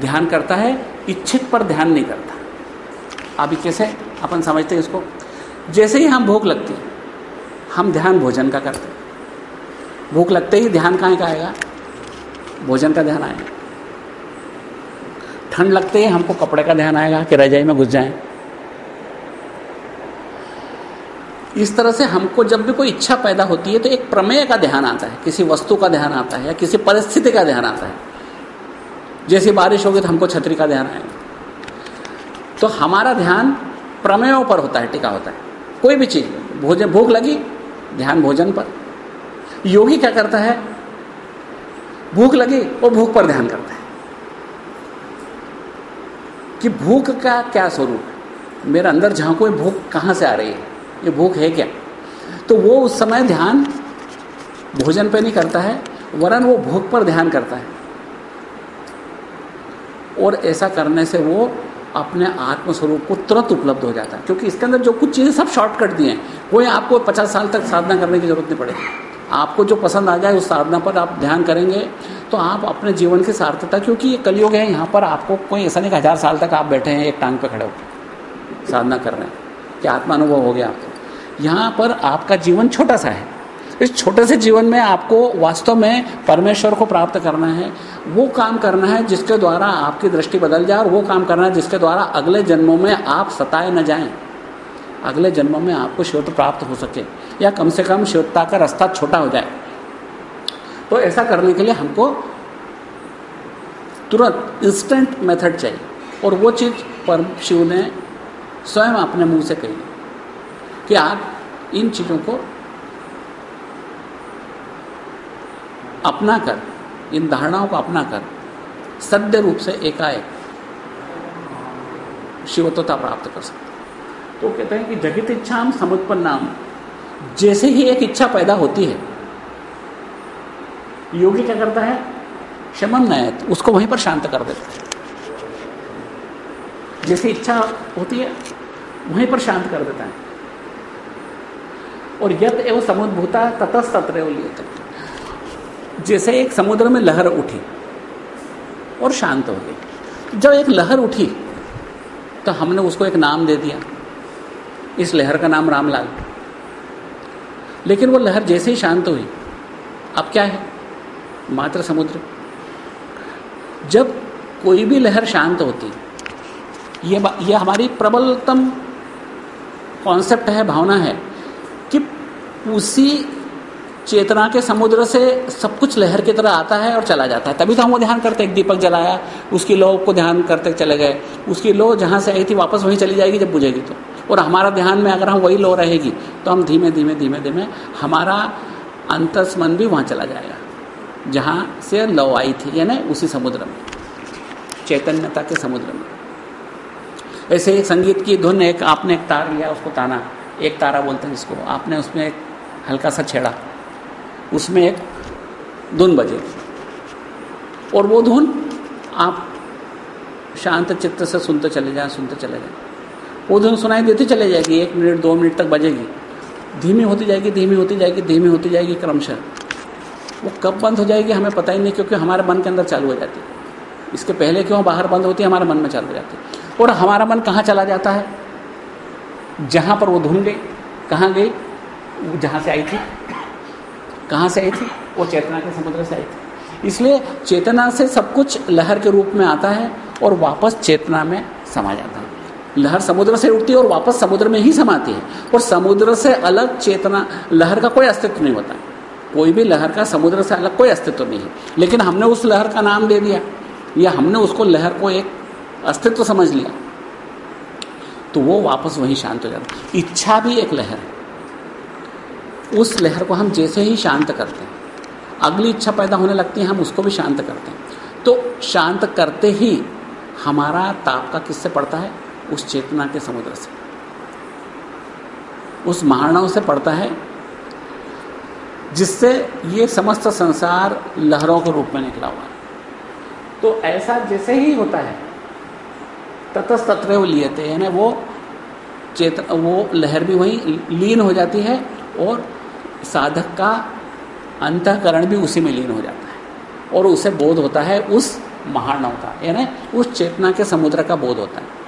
ध्यान करता है, इच्छित पर ध्यान नहीं करता। अभी कैसे अपन समझते हैं इसको? जैसे ही हम भूख लगती, हम ध्यान भोजन का करते। भूख लगते ही ध्यान कहाँ का आएगा? भोजन का ध्यान आएगा। ठंड लगते ही हमको कपड़े का ध्यान आएगा कि रजाई में घुस जाएँ। इस तरह से हमको जब भी कोई इच्छा पैदा होती है तो एक प्रमेय का ध्यान आता है, किसी वस्तु का ध्यान आता है या किसी परिस्थिति का ध्यान आता है। जैसी बारिश होगी तो हमको छतरी का ध्यान आएगा। तो हमारा ध्यान प्रमेयों पर होता है, टिका होता है। कोई भी चीज़, भोजन, भूख लगी, ध्यान भोजन पर। योगी क्या करता है? भूख लगी वो भूख पर ध्यान करता है। कि भूख का क्या स्वरूप है? मेरे अंदर जहाँ कोई भूख कहाँ से आ रही है? ये भूख है क्या? तो वो उस समय ध्यान भोजन पे नहीं करता है, वरन वो भूख पर ध्यान करता है। और ऐसा करने से वो अपने आत्मस्वरूप को तुरंत उपलब्ध हो जाता है। क्योंकि इसके अंदर जो कुछ चीज़ें सब शॉर्टकट दिए हैं, कोई आपको पचास साल तक साधना करने की ज़रूरत नहीं पड़ेगी। आपको जो पसंद आ जाए उस साधना पर आप ध्यान करेंगे तो आप अपने जीवन की सार्थकता, क्योंकि ये कलयुग है, यहाँ पर आपको कोई ऐसा नहीं कि हज़ार साल तक आप बैठे हैं, एक टांग पर खड़े होकर साधना कर रहे हैं। कि आत्मानुभव हो गया आपको? यहाँ पर आपका जीवन छोटा सा है। इस छोटे से जीवन में आपको वास्तव में परमेश्वर को प्राप्त करना है, वो काम करना है जिसके द्वारा आपकी दृष्टि बदल जाए और वो काम करना है जिसके द्वारा अगले जन्मों में आप सताए न जाएँ। अगले जन्मों में आपको शिवत्व प्राप्त हो सके या कम से कम शिवता का रास्ता छोटा हो जाए। तो ऐसा करने के लिए हमको तुरंत इंस्टेंट मेथड चाहिए और वो चीज़ परम शिव ने स्वयं अपने मुँह से कही कि आप इन चीज़ों को अपना कर, इन धारणाओं को अपना कर, सद्य रूप से एकाएक शिवत्वता प्राप्त कर सकते तो कहते हैं कि जगित इच्छा हम समुत्पन्नाम, जैसे ही एक इच्छा पैदा होती है, योगी क्या करता है? शमन नयत, उसको वहीं पर शांत कर देता है। जैसी इच्छा होती है, वहीं पर शांत कर देता है। और यत एवं समुद्भूता ततस्तत्र जैसे एक समुद्र में लहर उठी और शांत हो गई। जब एक लहर उठी तो हमने उसको एक नाम दे दिया। इस लहर का नाम रामलाल। लेकिन वो लहर जैसे ही शांत हुई, अब क्या है? मात्र समुद्र। जब कोई भी लहर शांत होती, ये ये हमारी प्रबलतम कॉन्सेप्ट है, भावना है कि उसी चेतना के समुद्र से सब कुछ लहर की तरह आता है और चला जाता है। तभी तो हम वो ध्यान करते एक दीपक जलाया, उसकी लो को ध्यान करते चले गए। उसकी लो जहाँ से आई थी, वापस वहीं चली जाएगी जब बुझेगी तो। और हमारा ध्यान में अगर हम वही लो रहेगी तो हम धीमे धीमे धीमे धीमे हमारा अंतस मन भी वहाँ चला जाएगा, जहाँ से लव आई थी, यानी उसी समुद्र में, चैतन्यता के समुद्र में। ऐसे एक संगीत की धुन, एक आपने एक तार लिया, उसको ताना। एक तारा बोलते हैं जिसको आपने उसमें हल्का सा छेड़ा। उसमें एक धुन बजे। और वो धुन आप शांत चित्त से सुनते चले जाएँ, सुनते चले जाएँ। वो धुन सुनाई देती चले जाएगी, एक मिनट, दो मिनट तक बजेगी। धीमी होती जाएगी, धीमी होती जाएगी, धीमी होती जाएगी क्रमशः। वो कब बंद हो जाएगी हमें पता ही नहीं, क्योंकि हमारे मन के अंदर चालू हो जाती है। इसके पहले क्यों बाहर बंद होती है, हमारे मन में चालू हो जाती है। और हमारा मन कहाँ चला जाता है? जहाँ पर वो धुन गई, कहाँ गई? जहाँ से आई थी। कहाँ से आई थी? वो चेतना के समुद्र से आई थी। इसलिए चेतना से सब कुछ लहर के रूप में आता है और वापस चेतना में समा जाता है। लहर समुद्र से उठती है और वापस समुद्र में ही समाती है। और समुद्र से अलग चेतना लहर का कोई अस्तित्व नहीं होता। कोई भी लहर का समुद्र से अलग कोई अस्तित्व नहीं है। लेकिन हमने उस लहर का नाम दे दिया। या हमने उसको लहर को एक अस्तित्व समझ लिया। तो वो वापस वहीं शांत हो जाता इच्छा भी एक लहर है। उस लहर को हम जैसे ही शांत करते हैं, अगली इच्छा पैदा होने लगती है, हम उसको भी शांत करते हैं। तो शांत करते ही हमारा ताप का किससे पड़ता है? उस चेतना के समुद्र से। उस महारणव से पड़ता है, जिससे ये समस्त संसार लहरों के रूप में निकला हुआ है। तो ऐसा जैसे ही होता है ततस तत्र लिए थे यानी वो चेत, वो लहर भी वहीं लीन हो जाती है और साधक का अंतकरण भी उसी में लीन हो जाता है। और उसे बोध होता है उस महानव का, यानी उस चेतना के समुद्र का बोध होता है।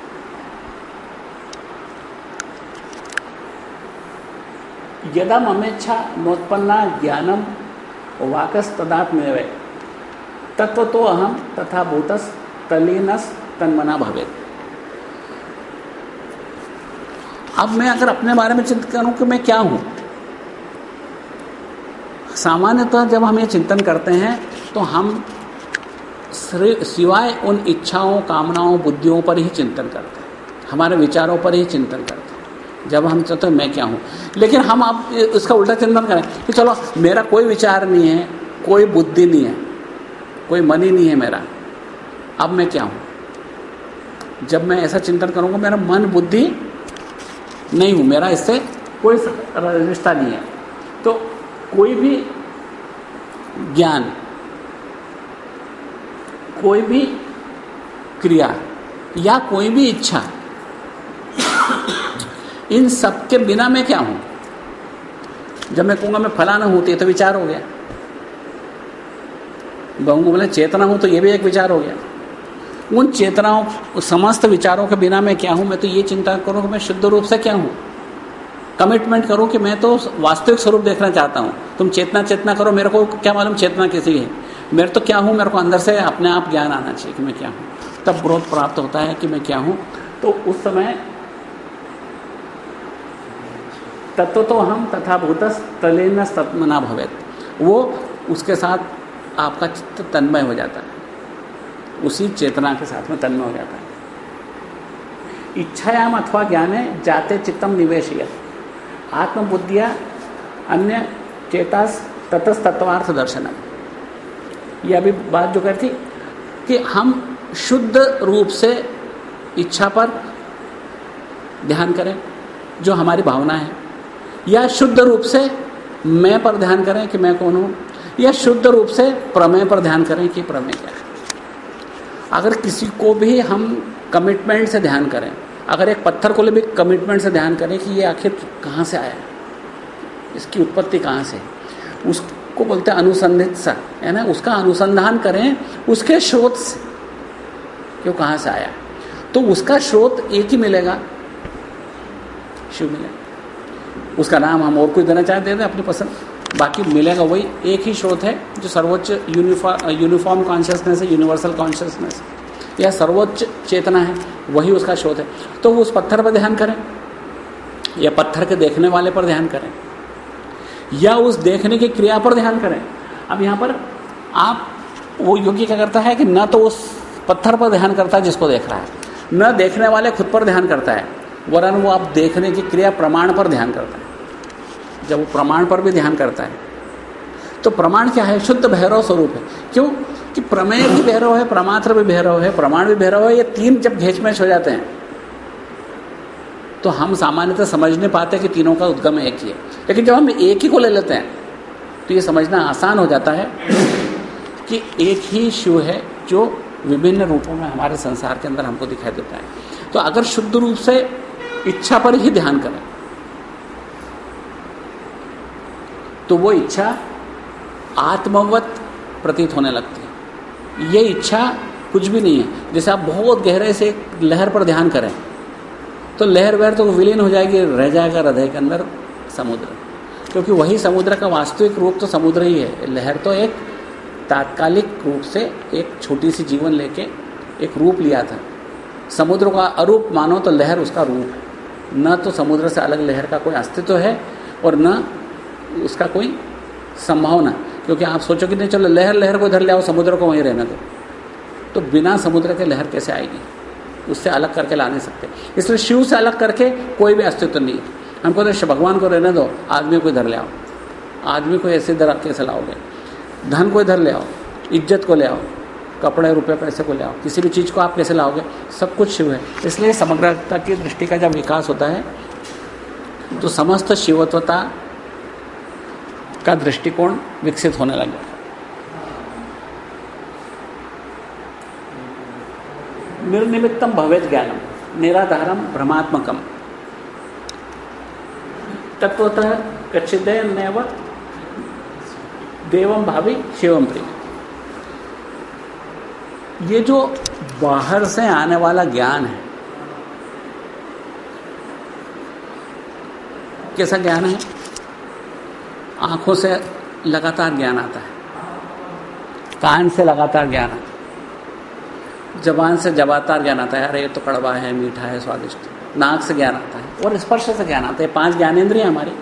यदा ममेच्छा नोत्पन्ना ज्ञानम वाकस तदात्मेव तत्व तो अहम तथा भूतस तलीनस तन्मना भवे अब मैं अगर अपने बारे में चिंतन करूँ कि मैं क्या हूँ? सामान्यतः जब हम ये चिंतन करते हैं तो हम सिवाय उन इच्छाओं, कामनाओं, बुद्धियों पर ही चिंतन करते हैं। हमारे विचारों पर ही चिंतन करते हैं। जब हम चाहते हैं, मैं क्या हूँ? लेकिन हम आप इसका उल्टा चिंतन करें, कि चलो, मेरा कोई विचार नहीं है, कोई बुद्धि नहीं है, कोई मन ही नहीं है मेरा। अब मैं क्या हूँ? जब मैं ऐसा चिंतन करूँगा, मेरा मन, बुद्धि नहीं हूँ, मेरा इससे कोई रिश्ता नहीं है। तो कोई भी ज्ञान। कोई भी क्रिया या कोई भी इच्छा, इन सब के बिना मैं क्या हूँ? जब मैं कहूँगा मैं फलाना हूँ तो ये तो विचार हो गया। कहूँगा बोले, चेतना हूँ तो ये भी एक विचार हो गया। उन चेतनाओं, समस्त विचारों के बिना मैं क्या हूँ? मैं तो ये चिंता करूँ कि मैं शुद्ध रूप से क्या हूँ? कमिटमेंट करो कि मैं तो वास्तविक स्वरूप देखना चाहता हूँ। तुम चेतना चेतना करो, मेरे को क्या मालूम चेतना किसी है मेरे तो क्या हूँ? मेरे को अंदर से अपने आप ज्ञान आना चाहिए कि मैं क्या हूँ। तब ग्रोथ प्राप्त होता है कि मैं क्या हूँ। तो उस समय तत्व तो हम तथा भूतस तलेन तत्मना भवेत। वो उसके साथ आपका चित्त तन्मय हो जाता है। उसी चेतना के साथ में तन्मय हो जाता है। इच्छायाम अथवा ज्ञाने जाते चित्तम निवेश आत्मबुद्धिया अन्य चेतास ततस तत्वार्थ दर्शन यह अभी बात जो कहती कि हम शुद्ध रूप से इच्छा पर ध्यान करें, जो हमारी भावना है। या शुद्ध रूप से मैं पर ध्यान करें कि मैं कौन हूँ? या शुद्ध रूप से प्रमेय पर ध्यान करें कि प्रमेय क्या है? अगर किसी को भी हम कमिटमेंट से ध्यान करें अगर एक पत्थर को ले भी कमिटमेंट से ध्यान करें कि ये आखिर कहाँ से आया? इसकी उत्पत्ति कहाँ से? उसको बोलते हैं अनुसंधित सा, है ना? उसका अनुसंधान करें उसके स्रोत से, कि वो कहाँ से आया। तो उसका स्रोत एक ही मिलेगा। शिव मिलेगा उसका नाम हम और कोई देना चाहते हैं अपनी पसंद। बाकी मिलेगा वही एक ही स्रोत है, जो सर्वोच्च यूनिफॉर्म यूनिफॉर्म कॉन्शियसनेस है यूनिवर्सल कॉन्शियसनेस या सर्वोच्च चेतना है, वही उसका स्रोत है। तो उस पत्थर पर ध्यान करें, या पत्थर के देखने वाले पर ध्यान करें, या उस देखने की क्रिया पर ध्यान करें। अब यहाँ पर आप, वो योगी क्या करता है कि न तो उस पत्थर पर ध्यान करता है जिसको देख रहा है, न देखने वाले खुद पर ध्यान करता है, वरन वो आप देखने की क्रिया प्रमाण पर ध्यान करता है। जब वो प्रमाण पर भी ध्यान करता है तो प्रमाण क्या है? शुद्ध भैरव स्वरूप है। क्यों? कि प्रमेय भी भैरव है प्रमात्र भी भैरव है, प्रमाण भी भैरव है, ये तीन जब घेचमेच हो जाते हैं तो हम सामान्यतः समझ नहीं पाते कि तीनों का उद्गम एक ही है। लेकिन जब हम एक ही को ले लेते हैं तो ये समझना आसान हो जाता है कि एक ही शिव है जो विभिन्न रूपों में हमारे संसार के अंदर हमको दिखाई देता है। तो अगर शुद्ध रूप से इच्छा पर ही ध्यान करें तो वो इच्छा आत्मवत प्रतीत होने लगती है। ये इच्छा कुछ भी नहीं है। जैसे आप बहुत गहरे से लहर पर ध्यान करें तो लहर वहर तो विलीन हो जाएगी, रह जाएगा हृदय के अंदर समुद्र। क्योंकि वही समुद्र का वास्तविक रूप तो समुद्र ही है। लहर तो एक तात्कालिक रूप से एक छोटी सी जीवन लेके एक रूप लिया था। समुद्र का अरूप मानो तो लहर उसका रूप है। न तो समुद्र से अलग लहर का कोई अस्तित्व है और न उसका कोई संभावना। क्योंकि आप सोचो कि नहीं, चलो, लहर लहर को इधर ले आओ, समुद्र को वहीं रहने दो। तो बिना समुद्र के लहर कैसे आएगी? उससे अलग करके ला नहीं सकते। इसलिए शिव से अलग करके कोई भी अस्तित्व नहीं है। हमको तो भगवान को रहने दो, आदमी को इधर ले आओ। आदमी को ऐसे इधर कैसे लाओगे। धन को इधर ले आओ, इज़्ज़त को ले आओ, कपड़े, रुपए, पैसे को ले आओ। किसी भी चीज़ को आप कैसे लाओगे? सब कुछ शिव है। इसलिए समग्रता की दृष्टि का जब विकास होता है तो समस्त शिवत्वता का दृष्टिकोण विकसित होने लग निर्निमित्तम भवेद ज्ञानम, निराधारम भ्रमात्मकम। तत्वतः कच्चिदय नैव देवम भावी शिवम प्रिय। ये जो बाहर से आने वाला ज्ञान है, कैसा ज्ञान है? आँखों से लगातार ज्ञान आता है। कान से लगातार ज्ञान आता है। जबान से जबातार ज्ञान आता है। अरे, ये तो कड़वा है, मीठा है, स्वादिष्ट नाक से ज्ञान आता है और स्पर्श से ज्ञान आता है। पाँच ज्ञानेन्द्रिय हमारी।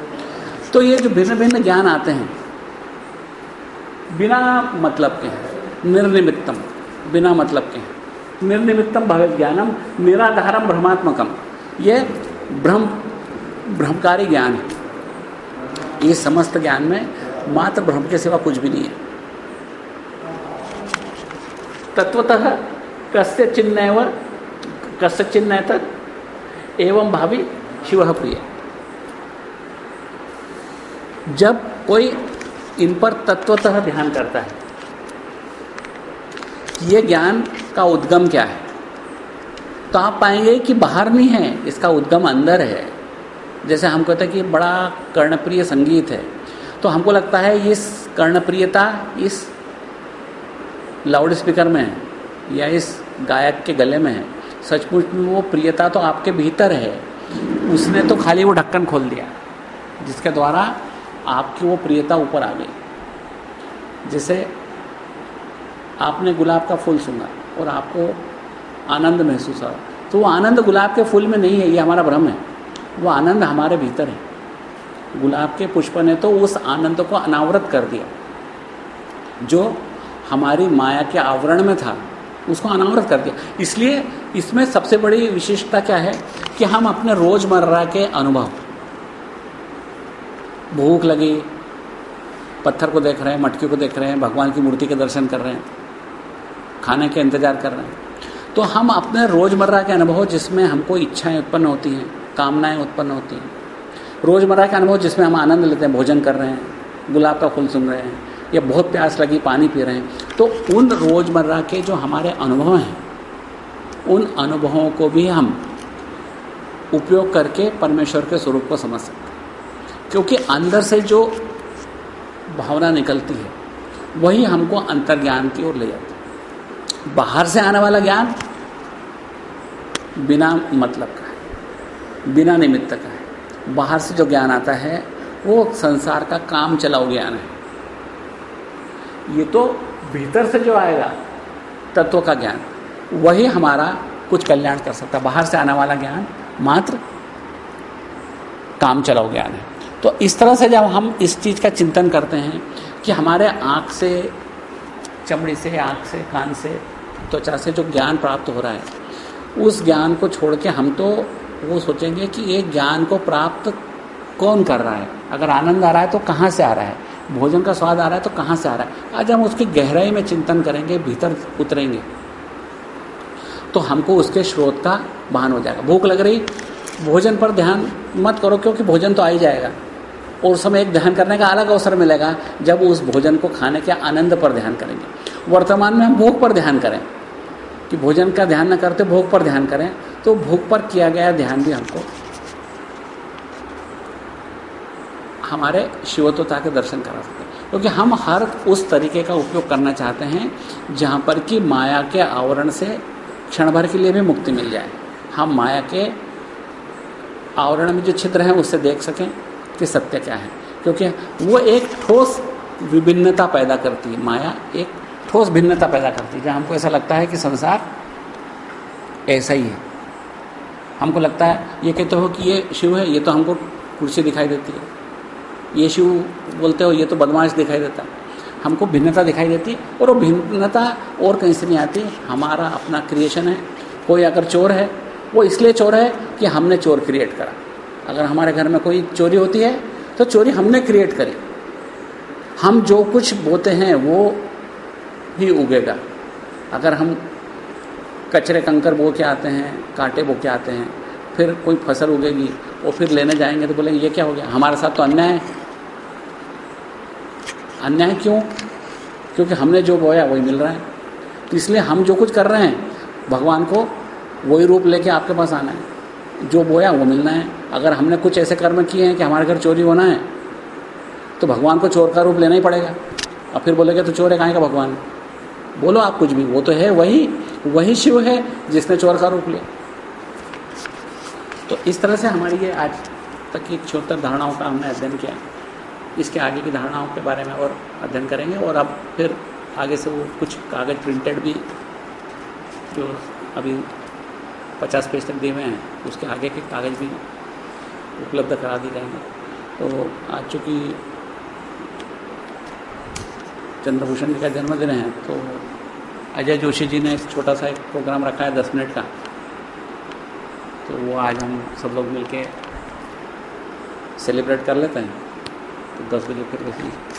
तो ये जो भिन्न भिन्न ज्ञान आते हैं, बिना मतलब के हैं। निर्निमित्तम, बिना मतलब के हैं। निर्निमित्तम भगवत ज्ञानम, निराधारम भ्रमात्मकम ये भ्रम भ्रमकारी ज्ञान है। ये समस्त ज्ञान में मात्र भ्रम के सिवा कुछ भी नहीं है। तत्वतः कस्य चिन्ह कस्य चिन्ह एवं भावी शिव प्रिय। जब कोई इन पर तत्वतः ध्यान करता है ये ज्ञान का उद्गम क्या है तो आप पाएँगे कि बाहर नहीं है, इसका उद्गम अंदर है। जैसे हम कहते हैं कि बड़ा कर्णप्रिय संगीत है तो हमको लगता है इस कर्णप्रियता इस लाउड स्पीकर में है या इस गायक के गले में है। सचमुच में वो प्रियता तो आपके भीतर है। उसने तो खाली वो ढक्कन खोल दिया, जिसके द्वारा आपकी वो प्रियता ऊपर आ गई। जैसे आपने गुलाब का फूल सुना और आपको आनंद महसूस हो तो वो आनंद गुलाब के फूल में नहीं है, ये हमारा भ्रम है। वो आनंद हमारे भीतर है। गुलाब के पुष्प ने तो उस आनंद को अनावृत कर दिया। जो हमारी माया के आवरण में था, उसको अनावृत कर दिया। इसलिए इसमें सबसे बड़ी विशेषता क्या है कि हम अपने रोज़मर्रा के अनुभव, भूख लगी, पत्थर को देख रहे हैं, मटकी को देख रहे हैं, भगवान की मूर्ति के दर्शन कर रहे हैं, खाने के इंतज़ार कर रहे हैं। तो हम अपने रोज़मर्रा के अनुभव जिसमें हमको इच्छाएँ उत्पन्न होती हैं कामनाएँ उत्पन्न होती हैं। रोज़मर्रा के अनुभव जिसमें हम आनंद लेते हैं, भोजन कर रहे हैं, गुलाब का फूल सुन रहे हैं, या बहुत प्यास लगी पानी पी रहे हैं तो उन रोज़मर्रा के जो हमारे अनुभव हैं, उन अनुभवों को भी हम उपयोग करके परमेश्वर के स्वरूप को समझ सकते हैं। क्योंकि अंदर से जो भावना निकलती है, वही हमको अंतर्ज्ञान की ओर ले जाती है। बाहर से आने वाला ज्ञान बिना मतलब का। बिना निमित्त का है। बाहर से जो ज्ञान आता है, वो संसार का काम चलाओ ज्ञान है। ये तो भीतर से जो आएगा, तत्व का ज्ञान। वही हमारा कुछ कल्याण कर सकता है। बाहर से आने वाला ज्ञान मात्र काम चलाओ ज्ञान है। तो इस तरह से जब हम इस चीज़ का चिंतन करते हैं कि हमारे आँख से, चमड़ी से, आँख से, कान से, त्वचा से जो ज्ञान प्राप्त हो रहा है, उस ज्ञान को छोड़ के हम तो वो सोचेंगे कि ये ज्ञान को प्राप्त कौन कर रहा है? अगर आनंद आ रहा है तो कहाँ से आ रहा है? भोजन का स्वाद आ रहा है तो कहाँ से आ रहा है? आज हम उसकी गहराई में चिंतन करेंगे, भीतर उतरेंगे तो हमको उसके स्रोत का भान हो जाएगा। भूख लग रही, भोजन पर ध्यान मत करो, क्योंकि भोजन तो आ ही जाएगा। और उस समय एक ध्यान करने का अलग अवसर मिलेगा, जब उस भोजन को खाने के आनंद पर ध्यान करेंगे। वर्तमान में हम भोग पर ध्यान करें, कि भोजन का ध्यान न करते भोग पर ध्यान करें। तो भोग पर किया गया ध्यान भी हमको। हमारे शिवत्वता के दर्शन करा सकते हैं। क्योंकि हम हर उस तरीके का उपयोग करना चाहते हैं, जहाँ पर कि माया के आवरण से क्षण भर के लिए भी मुक्ति मिल जाए। हम माया के आवरण में जो छिद्र हैं, उससे देख सकें कि सत्य क्या है। क्योंकि वो एक ठोस विभिन्नता पैदा करती है। माया एक ठोस भिन्नता पैदा करती है। जहाँ हमको ऐसा लगता है कि संसार ऐसा ही है। हमको लगता है, ये कहते हो कि ये शिव है, ये तो हमको कुर्सी दिखाई देती है। ये शिव बोलते हो, ये तो बदमाश दिखाई देता है। हमको भिन्नता दिखाई देती है, और वो भिन्नता और कहीं से नहीं आती। हमारा अपना क्रिएशन है, कोई अगर चोर है, वो इसलिए चोर है कि हमने चोर क्रिएट करा। अगर हमारे घर में कोई चोरी होती है तो चोरी हमने क्रिएट करी। हम जो कुछ बोते हैं, वो ही उगेगा। अगर हम कचरे, कंकर बो के आते हैं, कांटे बो के आते हैं, फिर कोई फ़सल उगेगी और फिर लेने जाएँगे तो बोलेंगे, ये क्या हो गया? हमारे साथ तो अन्याय है। अन्याय क्यों? क्योंकि हमने जो बोया, वही मिल रहा है। तो इसलिए हम जो कुछ कर रहे हैं, भगवान को वही रूप लेके आपके पास आना है। जो बोया, वो मिलना है। अगर हमने कुछ ऐसे कर्म किए हैं कि हमारे घर चोरी होना है तो भगवान को चोर का रूप लेना ही पड़ेगा। और फिर बोलेगे तो चोर है कहाँ का भगवान? बोलो आप कुछ भी, वो तो है वही वही शिव है जिसने चोर का रूप लिया। तो इस तरह से हमारी ये आज तक की छोतर धारणाओं का हमने अध्ययन किया। इसके आगे की धारणाओं के बारे में और अध्ययन करेंगे और अब फिर आगे से वो कुछ कागज़ प्रिंटेड भी जो अभी पचास पेज तक दिए हुए हैं, उसके आगे के कागज़ भी उपलब्ध करा दिए जाएँगे। तो आज चूँकि चंद्रभूषण जी का जन्मदिन है तो अजय जोशी जी ने एक छोटा सा एक प्रोग्राम रखा है दस मिनट का। तो वो आज हम सब लोग मिलके सेलिब्रेट कर लेते हैं। तो दस बजे फिर वैसे